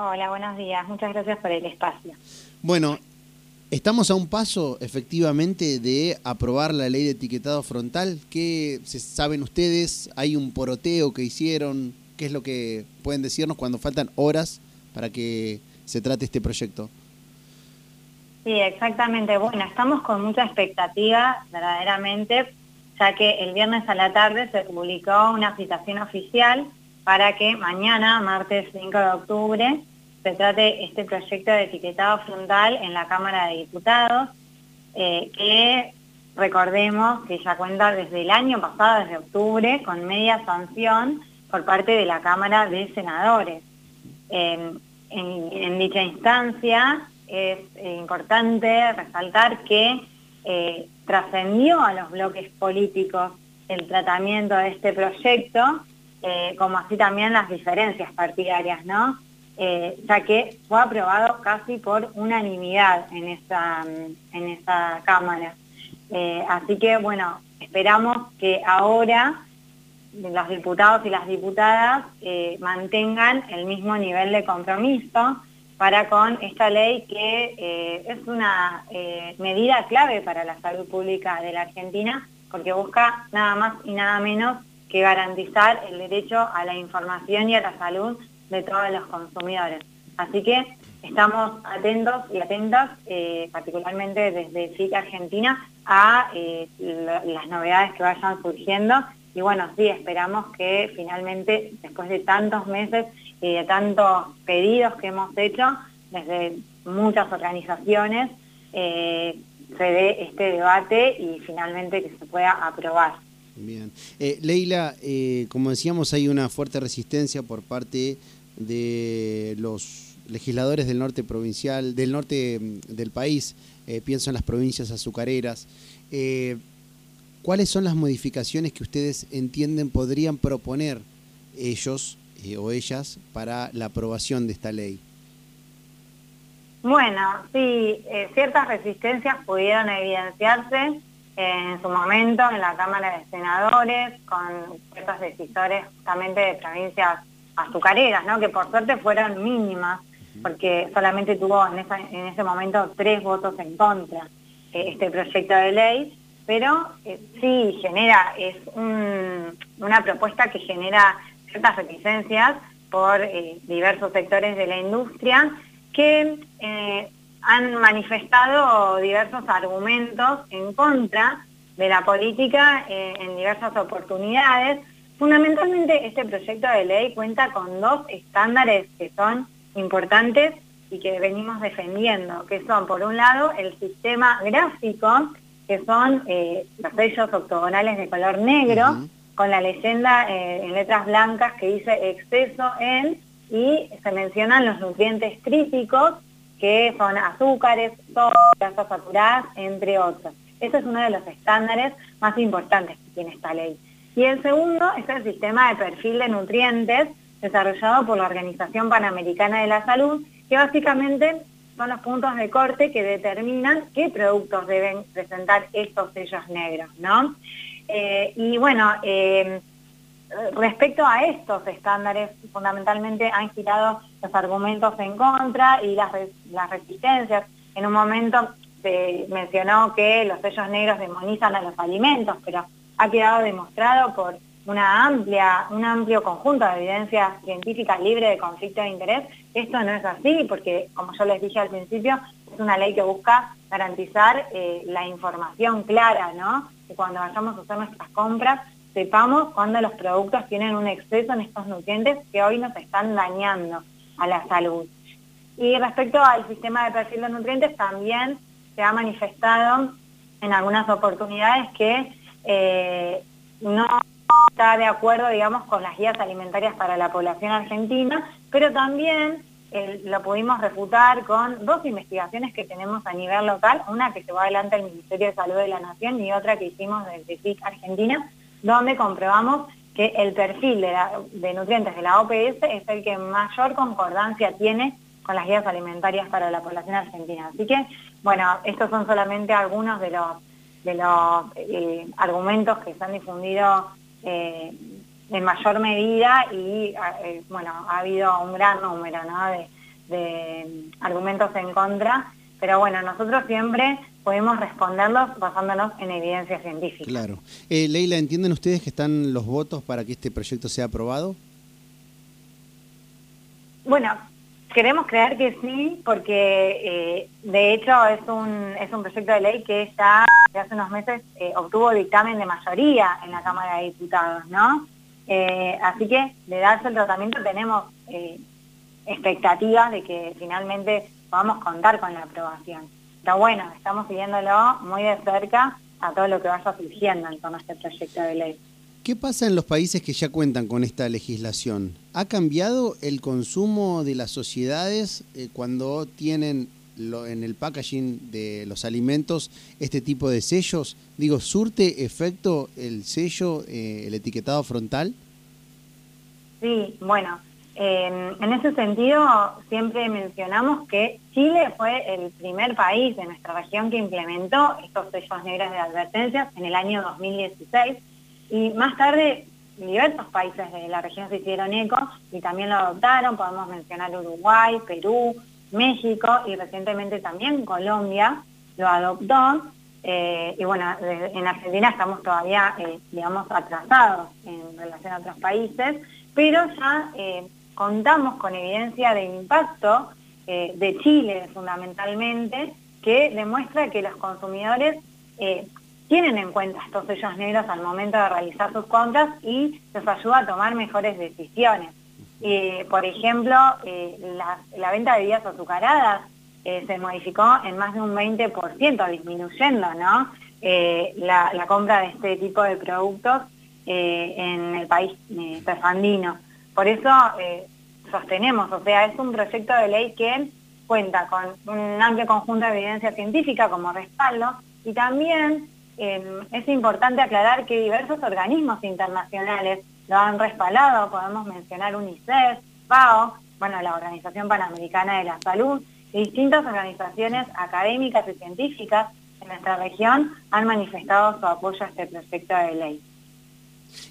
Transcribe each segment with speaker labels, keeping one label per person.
Speaker 1: Hola, buenos días. Muchas gracias por el espacio.
Speaker 2: Bueno, estamos a un paso efectivamente de aprobar la ley de etiquetado frontal. ¿Qué se saben ustedes? ¿Hay un poroteo que hicieron? ¿Qué es lo que pueden decirnos cuando faltan horas para que se trate este proyecto?
Speaker 1: Sí, exactamente. Bueno, estamos con mucha expectativa, verdaderamente, ya que el viernes a la tarde se publicó una citación oficial para que mañana, martes 5 de octubre, se trate este proyecto de etiquetado frontal en la Cámara de Diputados, eh, que recordemos que ya cuenta desde el año pasado, desde octubre, con media sanción por parte de la Cámara de Senadores. en, dicha instancia es importante resaltar que eh, trascendió a los bloques políticos el tratamiento de este proyecto, eh, como así también las diferencias partidarias, ¿no? Eh, ya que fue aprobado casi por unanimidad en esa, en esa Cámara. así que, bueno, esperamos que ahora los diputados y las diputadas mantengan el mismo nivel de compromiso para con esta ley que eh, es una eh, medida clave para la salud pública de la Argentina porque busca nada más y nada menos que garantizar el derecho a la información y a la salud de todos los consumidores. Así que estamos atentos y atentas, eh, particularmente desde FIC Argentina, a las novedades que vayan surgiendo y bueno, sí, esperamos que finalmente, después de tantos meses y de tantos pedidos que hemos hecho desde muchas organizaciones, eh, se dé este debate y finalmente que se pueda aprobar.
Speaker 2: Bien. Eh, Leila, eh, como decíamos, hay una fuerte resistencia por parte de los legisladores del norte provincial, del norte mm, del país, pienso en las provincias azucareras. ¿Cuáles son las modificaciones que ustedes entienden podrían proponer ellos eh, o ellas para la aprobación de esta ley?
Speaker 1: Bueno, sí, eh, ciertas resistencias pudieron evidenciarse en su momento en la Cámara de Senadores con ciertos decisores justamente de provincias azucareras, ¿no? que por suerte fueron mínimas, porque solamente tuvo en, en ese momento tres votos en contra eh, este proyecto de ley, pero sí genera, es una propuesta que genera ciertas reticencias por eh, diversos sectores de la industria que eh, han manifestado diversos argumentos en contra de la política eh, en diversas oportunidades. Fundamentalmente este proyecto de ley cuenta con dos estándares que son importantes y que venimos defendiendo, que son por un lado el sistema gráfico, que son los sellos octogonales de color negro, con la leyenda eh, en letras blancas que dice exceso en y se mencionan los nutrientes críticos que son azúcares, grasas saturadas, entre otros. Ese es uno de los estándares más importantes que tiene esta ley. Y el segundo es el sistema de perfil de nutrientes desarrollado por la Organización Panamericana de la Salud, que básicamente son los puntos de corte que determinan qué productos deben presentar estos sellos negros, ¿no? Eh, y bueno, eh, respecto a estos estándares, fundamentalmente han girado los argumentos en contra y las, resistencias. En un momento se mencionó que los sellos negros demonizan a los alimentos, pero ha quedado demostrado por una amplia, un amplio conjunto de evidencias científicas libre de conflicto de interés. Esto no es así porque, como yo les dije al principio, es una ley que busca garantizar eh, la información clara, ¿no? que cuando vayamos a hacer nuestras compras sepamos cuando los productos tienen un exceso en estos nutrientes que hoy nos están dañando a la salud. Y respecto al sistema de perfil de nutrientes, también se ha manifestado en algunas oportunidades que eh, no está de acuerdo, digamos, con las guías alimentarias para la población argentina, pero también lo pudimos refutar con dos investigaciones que tenemos a nivel local, una que va adelante el Ministerio de Salud de la Nación y otra que hicimos desde FIC Argentina, donde comprobamos que el perfil de, nutrientes de la OPS es el que mayor concordancia tiene con las guías alimentarias para la población argentina. Así que, bueno, estos son solamente algunos de los, eh, argumentos que se han difundido eh, en mayor medida y eh, bueno, ha habido un gran número de argumentos en contra, pero bueno, nosotros siempre podemos responderlos basándonos en evidencia científica.
Speaker 2: Claro. Eh, Leila, ¿entienden ustedes que están los votos para que este proyecto sea aprobado?
Speaker 1: Bueno, queremos creer que sí, porque eh, de hecho es un, es un proyecto de ley que ya hace unos meses eh, obtuvo dictamen de mayoría en la Cámara de Diputados, ¿no? Eh, así que de darse el tratamiento tenemos expectativas de que finalmente podamos contar con la aprobación. Pero bueno, estamos siguiéndolo muy de cerca a todo lo que vaya surgiendo en torno a este proyecto de ley.
Speaker 2: ¿Qué pasa en los países que ya cuentan con esta legislación? ¿Ha cambiado el consumo de las sociedades eh, cuando tienen en el packaging de los alimentos este tipo de sellos? Digo, ¿surte efecto el sello, eh, el etiquetado frontal?
Speaker 1: Sí, bueno, en ese sentido siempre mencionamos que Chile fue el primer país de nuestra región que implementó estos sellos negros de advertencias en el año 2016 y más tarde diversos países de la región se hicieron eco y también lo adoptaron, podemos mencionar Uruguay, Perú, México y recientemente también Colombia lo adoptó. Eh, y bueno, en Argentina estamos todavía, eh, digamos, atrasados en relación a otros países, pero ya eh, contamos con evidencia de impacto de Chile fundamentalmente, que demuestra que los consumidores tienen en cuenta estos sellos negros al momento de realizar sus compras y les ayuda a tomar mejores decisiones. Eh, por ejemplo, eh, la, venta de bebidas azucaradas eh, se modificó en más de un 20%, disminuyendo la, compra de este tipo de productos en el país andino. Por eso sostenemos, o sea, es un proyecto de ley que cuenta con un amplio conjunto de evidencia científica como respaldo y también Em, es importante aclarar que diversos organismos internacionales lo han respaldado, podemos mencionar UNICEF, FAO, bueno, la Organización Panamericana de la Salud, y distintas organizaciones académicas y científicas en nuestra región han manifestado su apoyo a este proyecto de ley.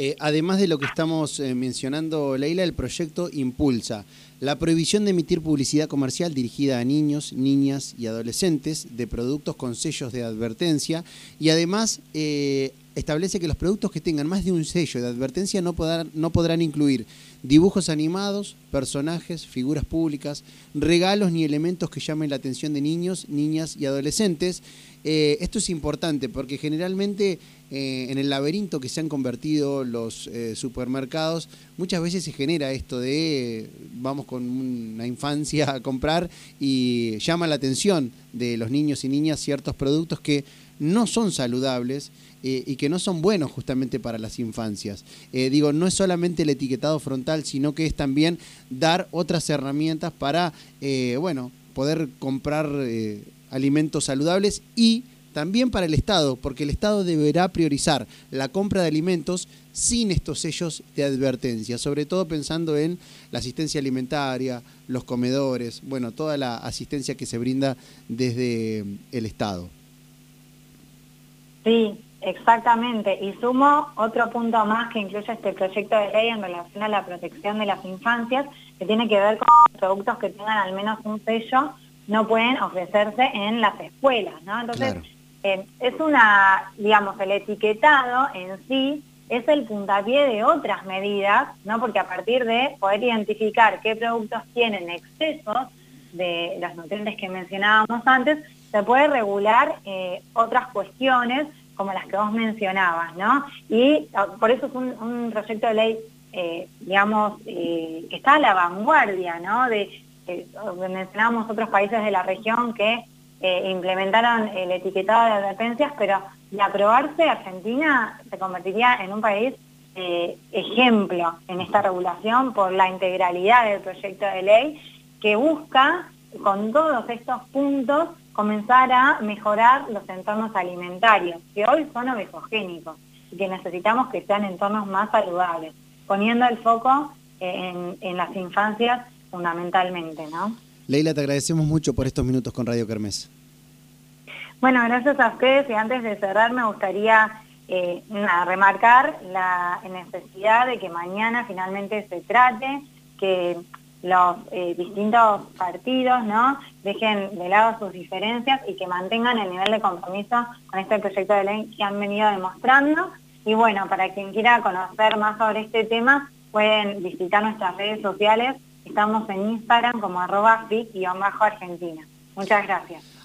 Speaker 2: Eh, además de lo que estamos eh, mencionando, Leila, el proyecto impulsa la prohibición de emitir publicidad comercial dirigida a niños, niñas y adolescentes de productos con sellos de advertencia y además eh, establece que los productos que tengan más de un sello de advertencia no podrán, incluir dibujos animados, personajes, figuras públicas, regalos ni elementos que llamen la atención de niños, niñas y adolescentes. Esto es importante porque generalmente eh, en el laberinto que se han convertido los eh, supermercados, muchas veces se genera esto de vamos con una infancia a comprar y llama la atención de los niños y niñas ciertos productos que no son saludables eh, y que no son buenos justamente para las infancias. digo, no es solamente el etiquetado frontal, sino que es también dar otras herramientas para, bueno, poder comprar alimentos saludables y también para el Estado, porque el Estado deberá priorizar la compra de alimentos sin estos sellos de advertencia, sobre todo pensando en la asistencia alimentaria, los comedores, bueno, toda la asistencia que se brinda desde el Estado.
Speaker 1: Sí, exactamente. Y sumo otro punto más que incluye este proyecto de ley en relación a la protección de las infancias, que tiene que ver con los productos que tengan al menos un sello no pueden ofrecerse en las escuelas, ¿no? Entonces, eh, es una, digamos, el etiquetado en sí es el puntapié de otras medidas, ¿no? Porque a partir de poder identificar qué productos tienen excesos de los nutrientes que mencionábamos antes, se puede regular eh, otras cuestiones como las que vos mencionabas, ¿no? Y ah, por eso es un, proyecto de ley, eh, digamos, que está a la vanguardia, ¿no? De, mencionábamos otros países de la región que eh, implementaron el etiquetado de advertencias, pero de aprobarse Argentina se convertiría en un país eh, ejemplo en esta regulación por la integralidad del proyecto de ley que busca con todos estos puntos comenzar a mejorar los entornos alimentarios, que hoy son obesogénicos y que necesitamos que sean entornos más saludables, poniendo el foco en, en las infancias fundamentalmente, ¿no?
Speaker 2: Leila, te agradecemos mucho por estos minutos con Radio Kermés.
Speaker 1: Bueno, gracias a ustedes y antes de cerrar me gustaría eh, remarcar la necesidad de que mañana finalmente se trate, que los eh, distintos partidos, ¿no? Dejen de lado sus diferencias y que mantengan el nivel de compromiso con este proyecto de ley que han venido demostrando. Y bueno, para quien quiera conocer más sobre este tema, pueden visitar nuestras redes sociales. Estamos en Instagram como arroba argentina Muchas gracias.